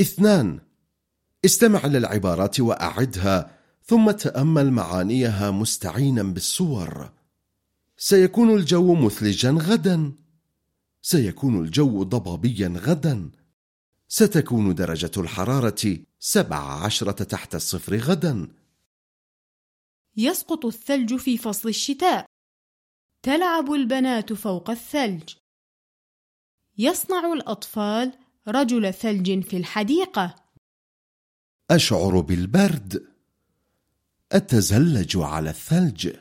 اثنان. استمع للعبارات وأعدها ثم تأمل معانيها مستعينا بالصور سيكون الجو مثلجا غدا. سيكون الجو ضبابيا غدا. ستكون درجة الحرارة سبع عشرة تحت الصفر غدا. يسقط الثلج في فصل الشتاء. تلعب البنات فوق الثلج. يصنع الأطفال رجل ثلج في الحديقة. أشعر بالبرد. أتزلج على الثلج.